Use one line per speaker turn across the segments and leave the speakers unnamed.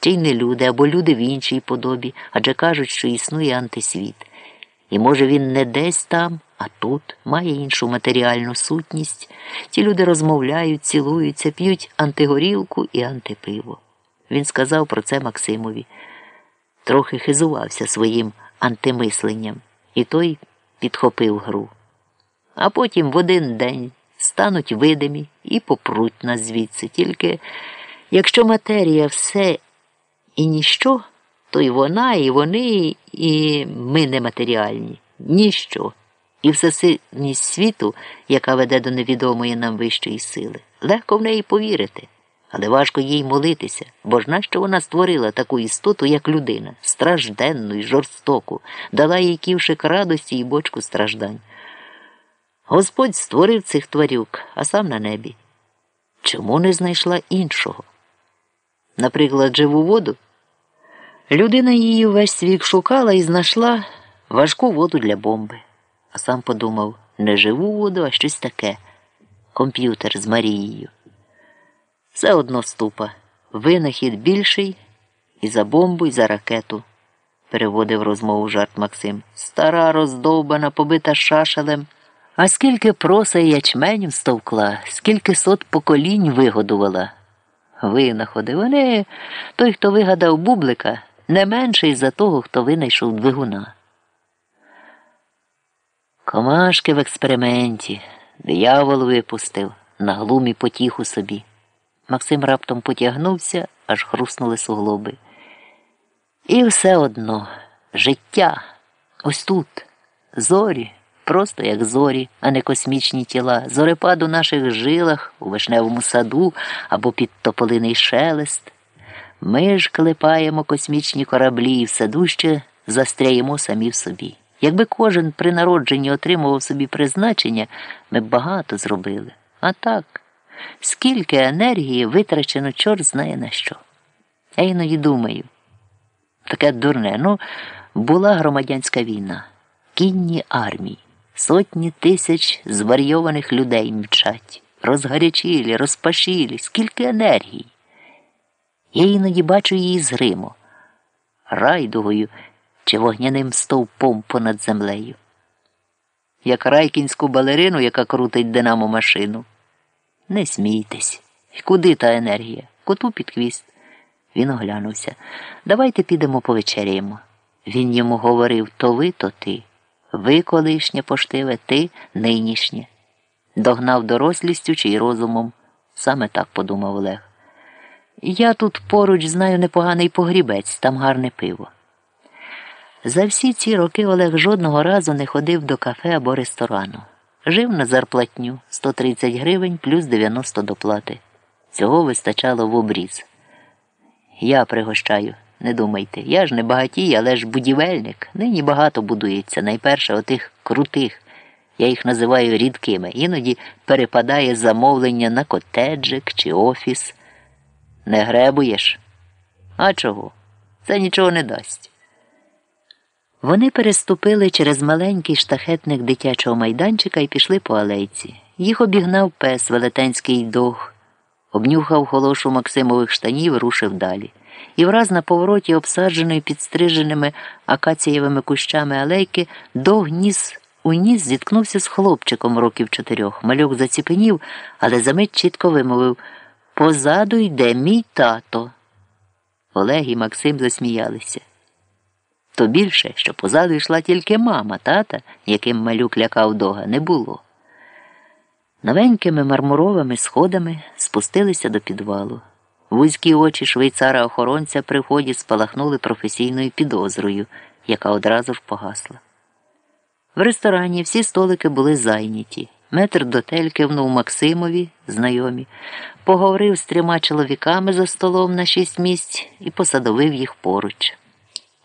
чи й не люди, або люди в іншій подобі, адже кажуть, що існує антисвіт. І може він не десь там, а тут має іншу матеріальну сутність. Ті люди розмовляють, цілуються, п'ють антигорілку і антипиво. Він сказав про це Максимові. Трохи хизувався своїм антимисленням, і той підхопив гру. А потім в один день стануть видимі і попруть нас звідси. Тільки якщо матерія все і ніщо, то й вона, і вони, і ми нематеріальні. Ніщо. І всесильність світу, яка веде до невідомої нам вищої сили. Легко в неї повірити, але важко їй молитися, бо ж нащо вона створила таку істоту, як людина, стражденну і жорстоку, дала їй ківшик радості і бочку страждань. Господь створив цих тварюк, а сам на небі. Чому не знайшла іншого? Наприклад, живу воду. Людина її весь вік шукала і знайшла важку воду для бомби. А сам подумав не живу воду, а щось таке комп'ютер з Марією. Все одно ступа. Винахід більший і за бомбу, і за ракету, переводив розмову жарт Максим. Стара, роздовбана, побита шашелем. А скільки проса і ячменів стовкла, скільки сот поколінь вигодувала. Винаходи. Вони, той, хто вигадав бублика, не менший за того, хто винайшов двигуна. Комашки в експерименті, диявол випустив, на глумі потіху собі. Максим раптом потягнувся, аж хруснули суглоби. І все одно життя ось тут, зорі, просто як зорі, а не космічні тіла, зорепад у наших жилах, у вишневому саду або під тополиний шелест. Ми ж клепаємо космічні кораблі і все дужче застряємо самі в собі. Якби кожен при народженні отримував собі призначення, ми б багато зробили. А так, скільки енергії витрачено чорт знає на що. Я іноді думаю, таке дурне, ну, була громадянська війна, кінні армії, сотні тисяч зварйованих людей мчать, розгарячілі, розпашілі, скільки енергії. Я іноді бачу її з райдугою чи вогняним стовпом понад землею. Як райкінську балерину, яка крутить динамо машину. Не смійтесь. Куди та енергія? Коту під хвіст. Він оглянувся. Давайте підемо повечеряємо. Він йому говорив то ви, то ти. Ви колишнє поштиве, ти нинішнє. Догнав дорослістю чи й розумом. Саме так подумав Олег. Я тут поруч знаю непоганий погрібець, там гарне пиво. За всі ці роки Олег жодного разу не ходив до кафе або ресторану. Жив на зарплатню 130 гривень плюс 90 доплати. Цього вистачало в обріз. Я пригощаю, не думайте. Я ж не багатій, але ж будівельник. Нині багато будується. Найперше отих крутих. Я їх називаю рідкими. Іноді перепадає замовлення на котеджик чи офіс. Не гребуєш? А чого? Це нічого не дасть. Вони переступили через маленький штахетник дитячого майданчика і пішли по алейці. Їх обігнав пес велетенський дог, обнюхав холошу Максимових штанів і рушив далі. І враз на повороті, обсадженої підстриженими акацієвими кущами алейки, дог ніс у ніс зіткнувся з хлопчиком років чотирьох. Мальок заціпенів, але за мить чітко вимовив Позаду йде мій тато. Олег і Максим засміялися. То більше, що позаду йшла тільки мама, тата, яким малюк лякав дога, не було. Новенькими мармуровими сходами спустилися до підвалу. Вузькі очі швейцара охоронця при вході спалахнули професійною підозрою, яка одразу ж погасла. В ресторані всі столики були зайняті. Метр дотель кивнув Максимові, знайомі, поговорив з трьома чоловіками за столом на шість місць і посадовив їх поруч.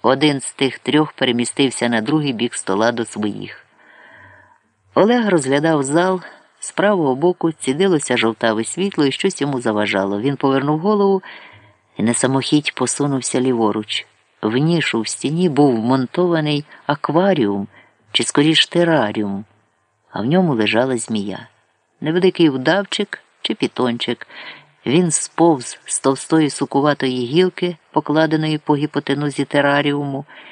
Один з тих трьох перемістився на другий бік стола до своїх. Олег розглядав зал, з правого боку цідилося жовтаве світло і щось йому заважало. Він повернув голову і на самохідь посунувся ліворуч. В нішу в стіні був вмонтований акваріум чи скоріш тераріум, а в ньому лежала змія. Невеликий удавчик чи пітончик, Він сповз з товстої сукуватої гілки, покладеної по гіпотенузі тераріуму,